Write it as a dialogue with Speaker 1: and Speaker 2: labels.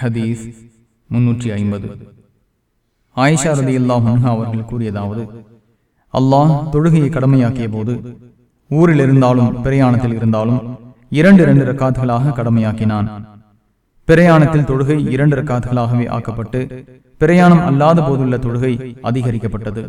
Speaker 1: ஹதீஸ் முன்னூற்றி ஐம்பது. ஆயிஷா ரதி அல்லாஹ் அவர்கள் கூறியதாவது அல்லாஹ் தொழுகையை கடமையாக்கிய போது ஊரில் இருந்தாலும் பிரயாணத்தில் இருந்தாலும் இரண்டு இரண்டு ரக்காத்துகளாக கடமையாக்கினான். பிரயாணத்தில் தொழுகை இரண்டு ரக்காத்துகளாகவே ஆக்கப்பட்டு பிரயாணம் அல்லாத போதுள்ள தொழுகை அதிகரிக்கப்பட்டது.